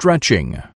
stretching.